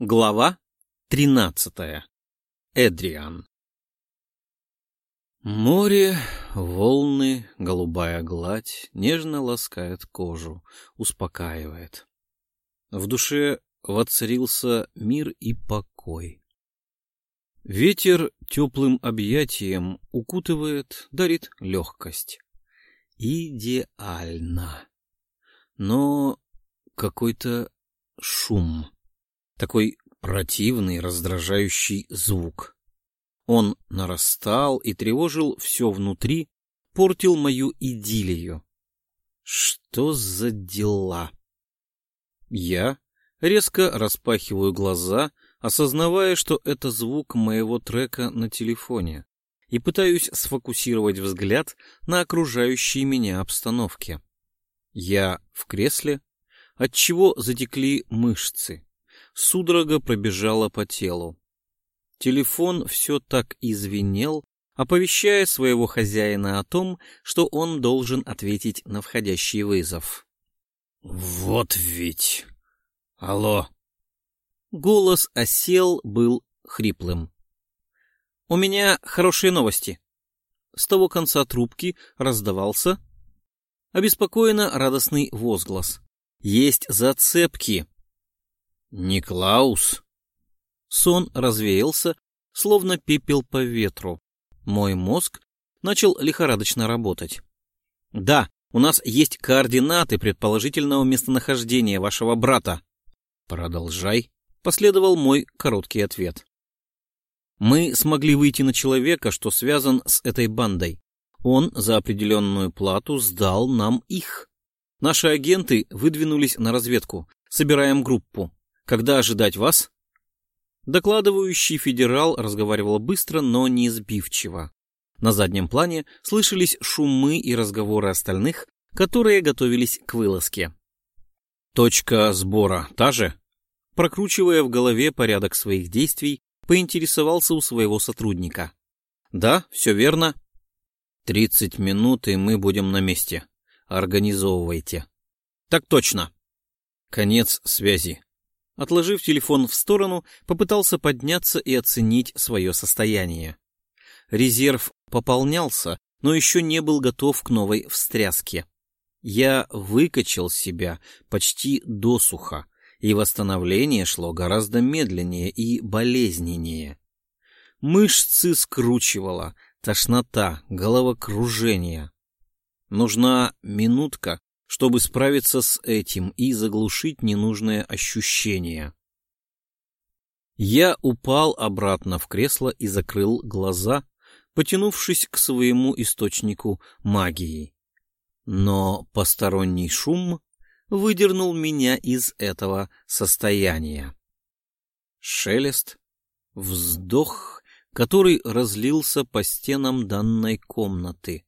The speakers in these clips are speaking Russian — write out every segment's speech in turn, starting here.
Глава тринадцатая. Эдриан. Море, волны, голубая гладь нежно ласкает кожу, успокаивает. В душе воцарился мир и покой. Ветер теплым объятием укутывает, дарит легкость. Идеально. Но какой-то шум такой противный, раздражающий звук. Он нарастал и тревожил все внутри, портил мою идиллию. Что за дела? Я резко распахиваю глаза, осознавая, что это звук моего трека на телефоне, и пытаюсь сфокусировать взгляд на окружающей меня обстановке. Я в кресле, отчего затекли мышцы судорога пробежала по телу. Телефон все так извинел, оповещая своего хозяина о том, что он должен ответить на входящий вызов. «Вот ведь! Алло!» Голос осел был хриплым. «У меня хорошие новости». С того конца трубки раздавался обеспокоенно радостный возглас. «Есть зацепки!» Никлаус. Сон развеялся, словно пепел по ветру. Мой мозг начал лихорадочно работать. Да, у нас есть координаты предположительного местонахождения вашего брата. Продолжай, последовал мой короткий ответ. Мы смогли выйти на человека, что связан с этой бандой. Он за определенную плату сдал нам их. Наши агенты выдвинулись на разведку. Собираем группу. Когда ожидать вас? Докладывающий федерал разговаривал быстро, но не сбивчиво. На заднем плане слышались шумы и разговоры остальных, которые готовились к вылазке. Точка сбора та же? Прокручивая в голове порядок своих действий, поинтересовался у своего сотрудника. Да, все верно. Тридцать минут, и мы будем на месте. Организовывайте. Так точно. Конец связи. Отложив телефон в сторону, попытался подняться и оценить свое состояние. Резерв пополнялся, но еще не был готов к новой встряске. Я выкачал себя почти досуха, и восстановление шло гораздо медленнее и болезненнее. Мышцы скручивало, тошнота, головокружение. Нужна минутка, чтобы справиться с этим и заглушить ненужное ощущение. Я упал обратно в кресло и закрыл глаза, потянувшись к своему источнику магии. Но посторонний шум выдернул меня из этого состояния. Шелест, вздох, который разлился по стенам данной комнаты.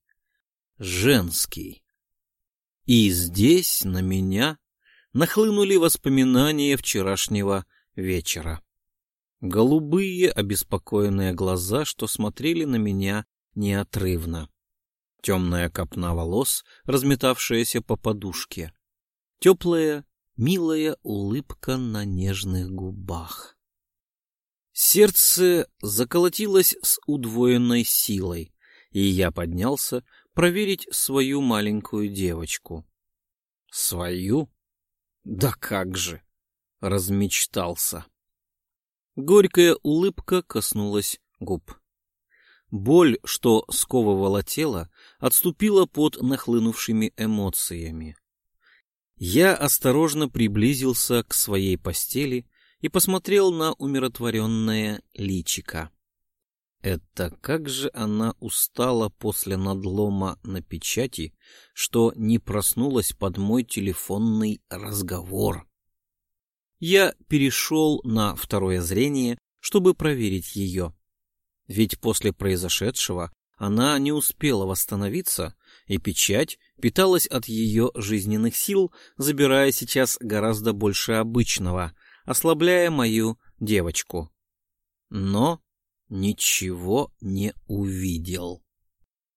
Женский. И здесь на меня нахлынули воспоминания вчерашнего вечера. Голубые обеспокоенные глаза, что смотрели на меня неотрывно. Темная копна волос, разметавшаяся по подушке. Теплая, милая улыбка на нежных губах. Сердце заколотилось с удвоенной силой, и я поднялся, проверить свою маленькую девочку. Свою? Да как же! Размечтался. Горькая улыбка коснулась губ. Боль, что сковывала тело, отступила под нахлынувшими эмоциями. Я осторожно приблизился к своей постели и посмотрел на умиротворенное личико. Это как же она устала после надлома на печати, что не проснулась под мой телефонный разговор. Я перешел на второе зрение, чтобы проверить ее. Ведь после произошедшего она не успела восстановиться, и печать питалась от ее жизненных сил, забирая сейчас гораздо больше обычного, ослабляя мою девочку. Но ничего не увидел.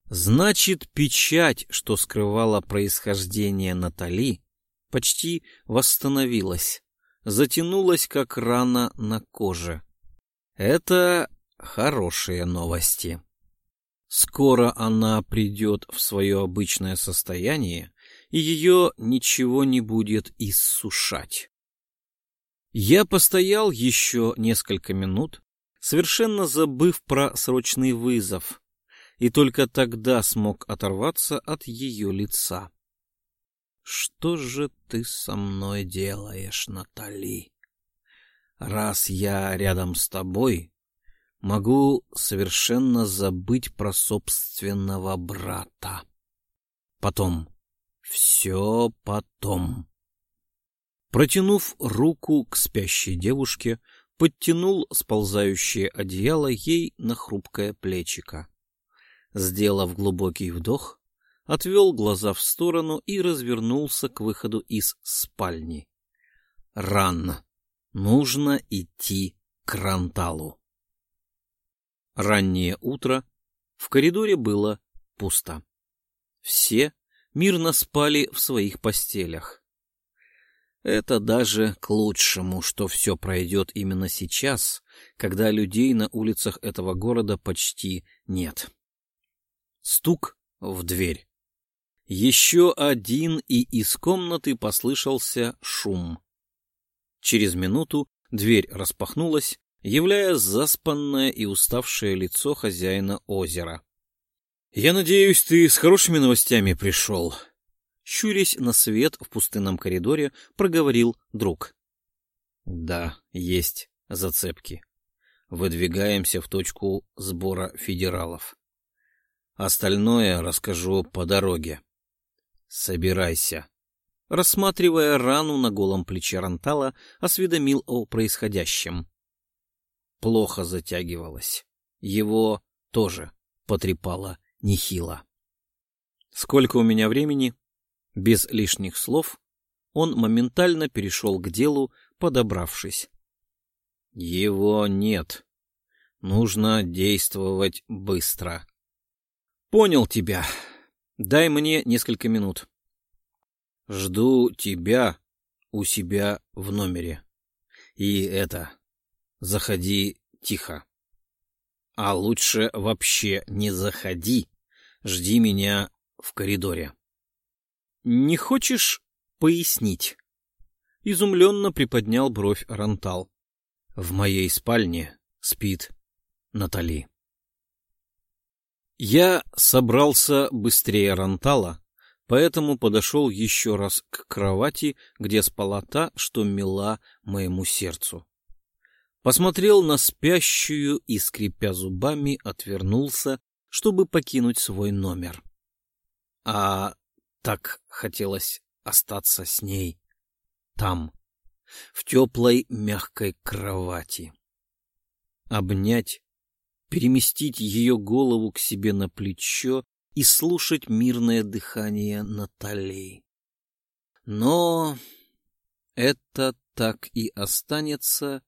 Значит, печать, что скрывала происхождение Натали, почти восстановилась. затянулась, как рана на коже. Это хорошие новости. Скоро она придет в свое обычное состояние, и ее ничего не будет иссушать. Я постоял еще несколько минут, совершенно забыв про срочный вызов, и только тогда смог оторваться от ее лица. Что же ты со мной делаешь, Натали? Раз я рядом с тобой, могу совершенно забыть про собственного брата. Потом, все потом. Протянув руку к спящей девушке, подтянул сползающее одеяло ей на хрупкое плечико. Сделав глубокий вдох, отвел глаза в сторону и развернулся к выходу из спальни. Рано. Нужно идти к Ранталу. Раннее утро. В коридоре было пусто. Все мирно спали в своих постелях. Это даже к лучшему, что все пройдет именно сейчас, когда людей на улицах этого города почти нет. Стук в дверь. Еще один, и из комнаты послышался шум. Через минуту дверь распахнулась, являя заспанное и уставшее лицо хозяина озера. — Я надеюсь, ты с хорошими новостями пришел. Щурясь на свет в пустынном коридоре, проговорил друг. — Да, есть зацепки. Выдвигаемся в точку сбора федералов. Остальное расскажу по дороге. Собирайся. Рассматривая рану на голом плече Рантала, осведомил о происходящем. Плохо затягивалось. Его тоже потрепало нехило. Сколько у меня времени? Без лишних слов он моментально перешел к делу, подобравшись. Его нет. Нужно действовать быстро. Понял тебя. Дай мне несколько минут. Жду тебя у себя в номере. И это, заходи тихо. А лучше вообще не заходи. Жди меня в коридоре. Не хочешь пояснить? Изумленно приподнял бровь Рантал. В моей спальне спит Натали. Я собрался быстрее Рантала, поэтому подошел еще раз к кровати, где спала та, что мила моему сердцу. Посмотрел на спящую и, скрипя зубами, отвернулся, чтобы покинуть свой номер. А так хотелось остаться с ней там, в теплой мягкой кровати. Обнять переместить ее голову к себе на плечо и слушать мирное дыхание Натали. Но это так и останется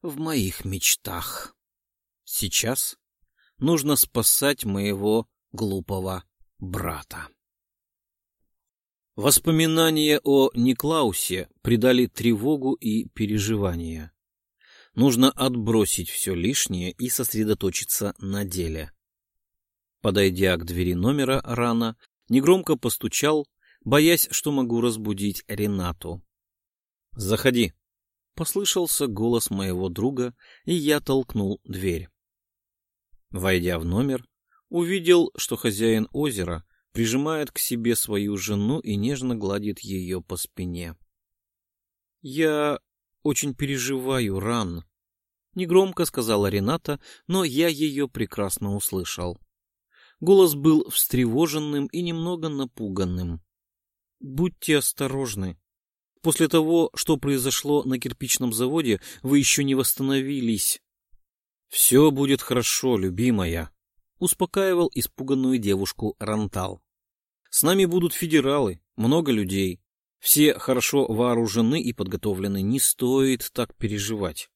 в моих мечтах. Сейчас нужно спасать моего глупого брата. Воспоминания о Никлаусе придали тревогу и переживания. Нужно отбросить все лишнее и сосредоточиться на деле. Подойдя к двери номера рано, негромко постучал, боясь, что могу разбудить Ренату. «Заходи!» — послышался голос моего друга, и я толкнул дверь. Войдя в номер, увидел, что хозяин озера прижимает к себе свою жену и нежно гладит ее по спине. «Я очень переживаю, Ран», Негромко сказала Рената, но я ее прекрасно услышал. Голос был встревоженным и немного напуганным. «Будьте осторожны. После того, что произошло на кирпичном заводе, вы еще не восстановились». «Все будет хорошо, любимая», — успокаивал испуганную девушку Рантал. «С нами будут федералы, много людей. Все хорошо вооружены и подготовлены, не стоит так переживать».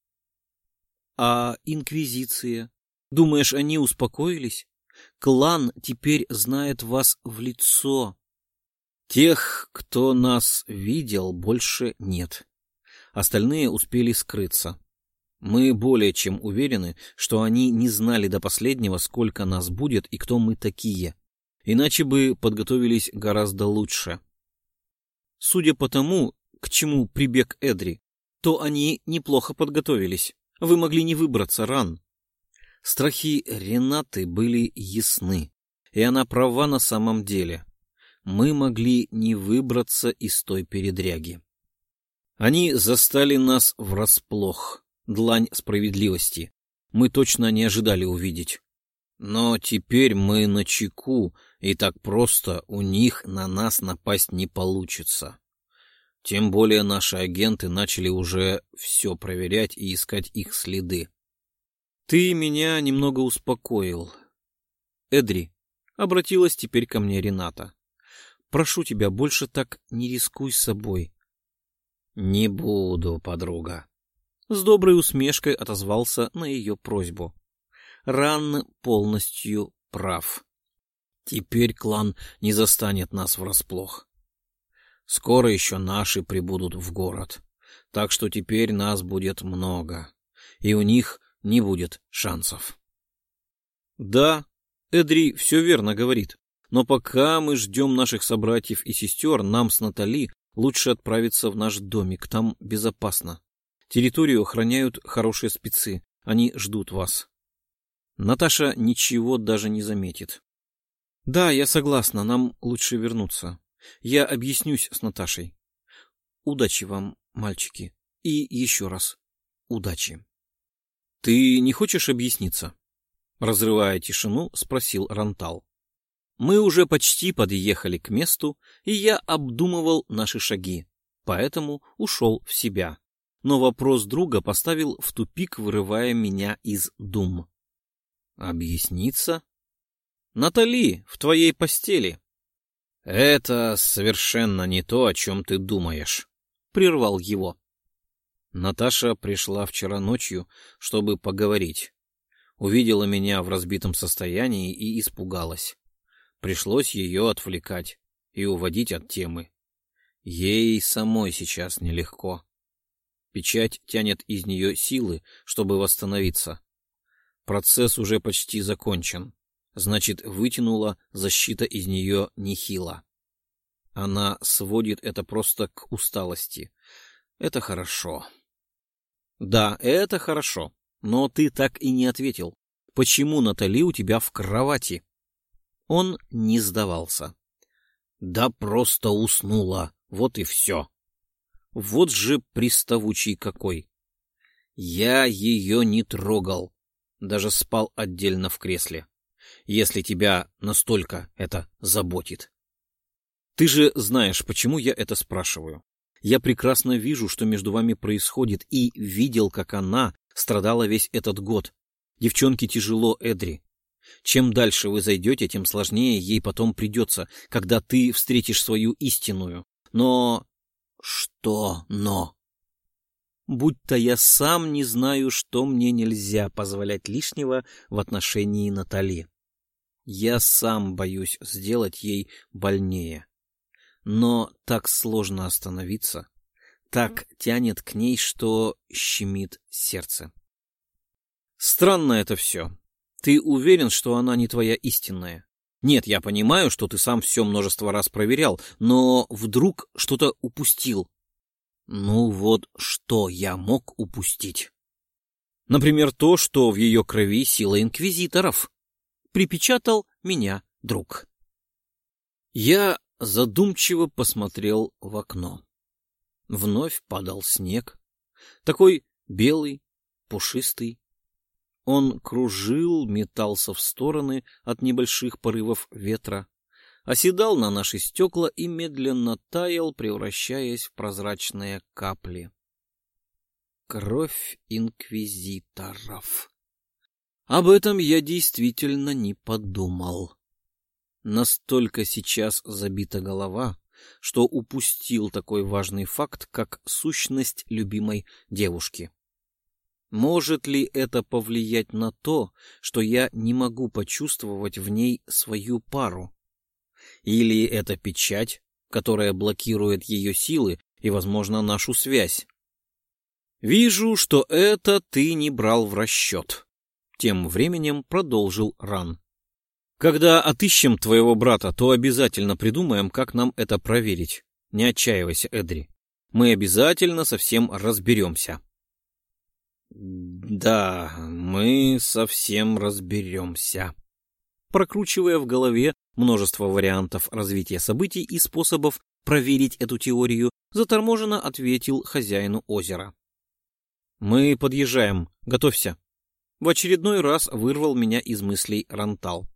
А инквизиция? Думаешь, они успокоились? Клан теперь знает вас в лицо. Тех, кто нас видел, больше нет. Остальные успели скрыться. Мы более чем уверены, что они не знали до последнего, сколько нас будет и кто мы такие. Иначе бы подготовились гораздо лучше. Судя по тому, к чему прибег Эдри, то они неплохо подготовились. Вы могли не выбраться ран. Страхи Ренаты были ясны, и она права на самом деле. Мы могли не выбраться из той передряги. Они застали нас врасплох, длань справедливости. Мы точно не ожидали увидеть. Но теперь мы на чеку, и так просто у них на нас напасть не получится. Тем более наши агенты начали уже все проверять и искать их следы. Ты меня немного успокоил. Эдри, обратилась теперь ко мне Рената. Прошу тебя, больше так не рискуй собой. Не буду, подруга. С доброй усмешкой отозвался на ее просьбу. Ран полностью прав. Теперь клан не застанет нас врасплох. Скоро еще наши прибудут в город, так что теперь нас будет много, и у них не будет шансов. Да, Эдри все верно говорит, но пока мы ждем наших собратьев и сестер, нам с Натали лучше отправиться в наш домик, там безопасно. Территорию охраняют хорошие спецы, они ждут вас. Наташа ничего даже не заметит. Да, я согласна, нам лучше вернуться. Я объяснюсь с Наташей. Удачи вам, мальчики. И еще раз удачи. Ты не хочешь объясниться? Разрывая тишину, спросил Рантал. Мы уже почти подъехали к месту, и я обдумывал наши шаги, поэтому ушел в себя. Но вопрос друга поставил в тупик, вырывая меня из дум. Объясниться? Натали, в твоей постели. «Это совершенно не то, о чем ты думаешь», — прервал его. Наташа пришла вчера ночью, чтобы поговорить. Увидела меня в разбитом состоянии и испугалась. Пришлось ее отвлекать и уводить от темы. Ей самой сейчас нелегко. Печать тянет из нее силы, чтобы восстановиться. Процесс уже почти закончен. Значит, вытянула защита из нее нехило. Она сводит это просто к усталости. Это хорошо. Да, это хорошо. Но ты так и не ответил. Почему Натали у тебя в кровати? Он не сдавался. Да просто уснула. Вот и все. Вот же приставучий какой. Я ее не трогал. Даже спал отдельно в кресле если тебя настолько это заботит. Ты же знаешь, почему я это спрашиваю. Я прекрасно вижу, что между вами происходит, и видел, как она страдала весь этот год. Девчонке тяжело, Эдри. Чем дальше вы зайдете, тем сложнее ей потом придется, когда ты встретишь свою истинную. Но... Что «но»? Будь-то я сам не знаю, что мне нельзя позволять лишнего в отношении Натали. Я сам боюсь сделать ей больнее. Но так сложно остановиться, так тянет к ней, что щемит сердце. Странно это все. Ты уверен, что она не твоя истинная? Нет, я понимаю, что ты сам все множество раз проверял, но вдруг что-то упустил. Ну вот что я мог упустить? Например, то, что в ее крови сила инквизиторов припечатал меня друг. Я задумчиво посмотрел в окно. Вновь падал снег, такой белый, пушистый. Он кружил, метался в стороны от небольших порывов ветра, оседал на наши стекла и медленно таял, превращаясь в прозрачные капли. Кровь инквизиторов. Об этом я действительно не подумал. Настолько сейчас забита голова, что упустил такой важный факт, как сущность любимой девушки. Может ли это повлиять на то, что я не могу почувствовать в ней свою пару? Или это печать, которая блокирует ее силы и, возможно, нашу связь? Вижу, что это ты не брал в расчет. Тем временем продолжил Ран. Когда отыщем твоего брата, то обязательно придумаем, как нам это проверить. Не отчаивайся, Эдри. Мы обязательно совсем разберемся. Да, мы совсем разберемся. Прокручивая в голове множество вариантов развития событий и способов проверить эту теорию, заторможенно ответил хозяину озера. «Мы подъезжаем. Готовься». В очередной раз вырвал меня из мыслей Рантал.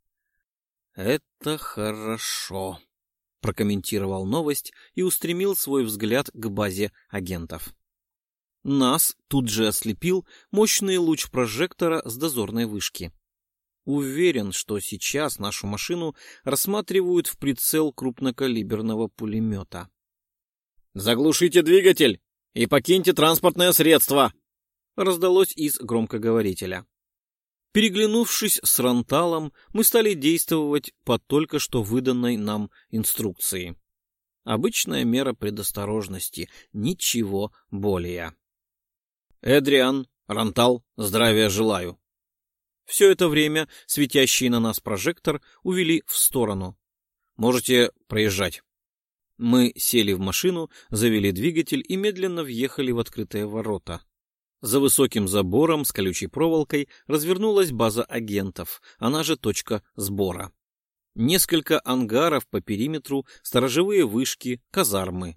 «Это хорошо», — прокомментировал новость и устремил свой взгляд к базе агентов. Нас тут же ослепил мощный луч прожектора с дозорной вышки. Уверен, что сейчас нашу машину рассматривают в прицел крупнокалиберного пулемета. «Заглушите двигатель и покиньте транспортное средство!» раздалось из громкоговорителя. Переглянувшись с Ранталом, мы стали действовать по только что выданной нам инструкции. Обычная мера предосторожности, ничего более. Эдриан, Рантал, здравия желаю. Все это время светящий на нас прожектор увели в сторону. Можете проезжать. Мы сели в машину, завели двигатель и медленно въехали в открытые ворота. За высоким забором с колючей проволокой развернулась база агентов, она же точка сбора. Несколько ангаров по периметру, сторожевые вышки, казармы.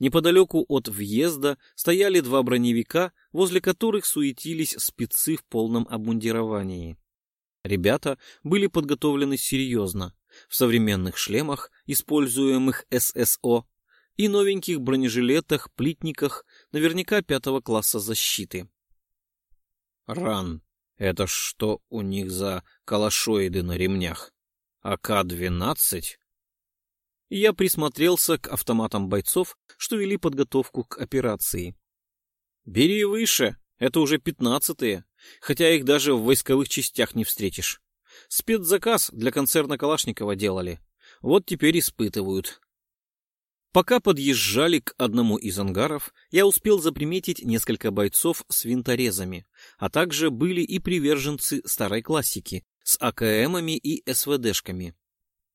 Неподалеку от въезда стояли два броневика, возле которых суетились спецы в полном обмундировании. Ребята были подготовлены серьезно, в современных шлемах, используемых ССО, и новеньких бронежилетах, плитниках, наверняка пятого класса защиты. Ран. Это что у них за калашоиды на ремнях? АК-12? Я присмотрелся к автоматам бойцов, что вели подготовку к операции. Бери выше, это уже пятнадцатые, хотя их даже в войсковых частях не встретишь. Спецзаказ для концерна Калашникова делали. Вот теперь испытывают. Пока подъезжали к одному из ангаров, я успел заприметить несколько бойцов с винторезами, а также были и приверженцы старой классики с АКМами и СВДшками.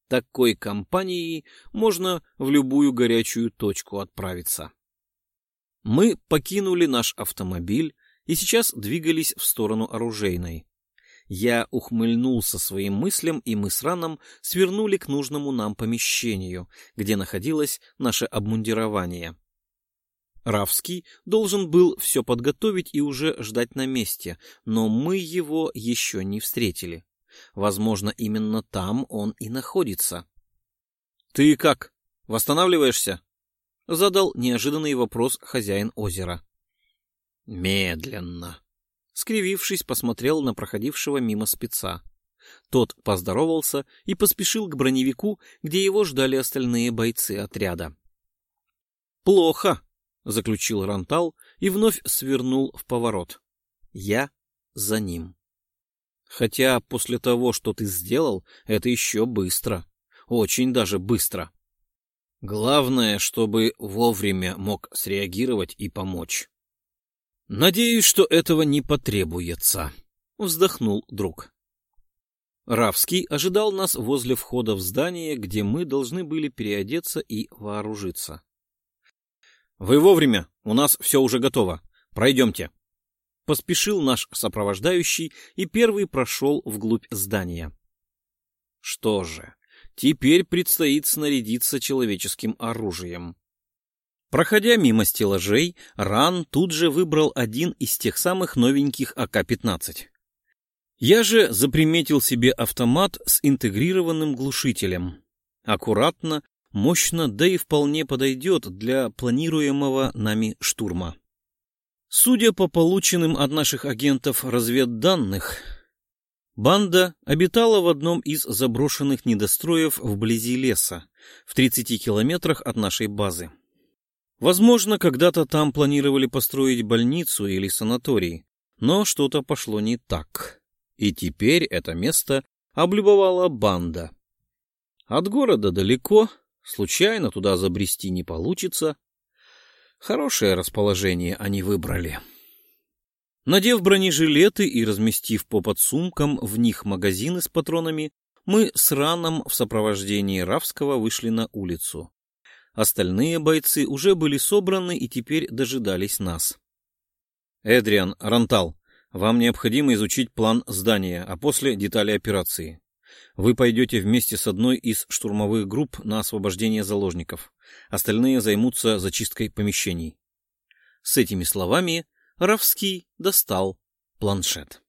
Такой компанией можно в любую горячую точку отправиться. Мы покинули наш автомобиль и сейчас двигались в сторону оружейной. Я ухмыльнулся своим мыслям, и мы с Раном свернули к нужному нам помещению, где находилось наше обмундирование. Равский должен был все подготовить и уже ждать на месте, но мы его еще не встретили. Возможно, именно там он и находится. — Ты как, восстанавливаешься? — задал неожиданный вопрос хозяин озера. — Медленно, скривившись, посмотрел на проходившего мимо спеца. Тот поздоровался и поспешил к броневику, где его ждали остальные бойцы отряда. «Плохо», — заключил Рантал и вновь свернул в поворот. Я за ним. Хотя после того, что ты сделал, это еще быстро. Очень даже быстро. Главное, чтобы вовремя мог среагировать и помочь. «Надеюсь, что этого не потребуется», — вздохнул друг. Равский ожидал нас возле входа в здание, где мы должны были переодеться и вооружиться. «Вы вовремя, у нас все уже готово. Пройдемте». Поспешил наш сопровождающий и первый прошел вглубь здания. Что же, теперь предстоит снарядиться человеческим оружием. Проходя мимо стеллажей, Ран тут же выбрал один из тех самых новеньких АК-15. Я же заприметил себе автомат с интегрированным глушителем. Аккуратно, мощно, да и вполне подойдет для планируемого нами штурма. Судя по полученным от наших агентов разведданных, банда обитала в одном из заброшенных недостроев вблизи леса, в 30 километрах от нашей базы. Возможно, когда-то там планировали построить больницу или санаторий, но что-то пошло не так. И теперь это место облюбовала банда. От города далеко, случайно туда забрести не получится. Хорошее расположение они выбрали. Надев бронежилеты и разместив по подсумкам в них магазины с патронами, мы с Раном в сопровождении Равского вышли на улицу. Остальные бойцы уже были собраны и теперь дожидались нас. «Эдриан, Рантал, вам необходимо изучить план здания, а после детали операции. Вы пойдете вместе с одной из штурмовых групп на освобождение заложников. Остальные займутся зачисткой помещений». С этими словами Равский достал планшет.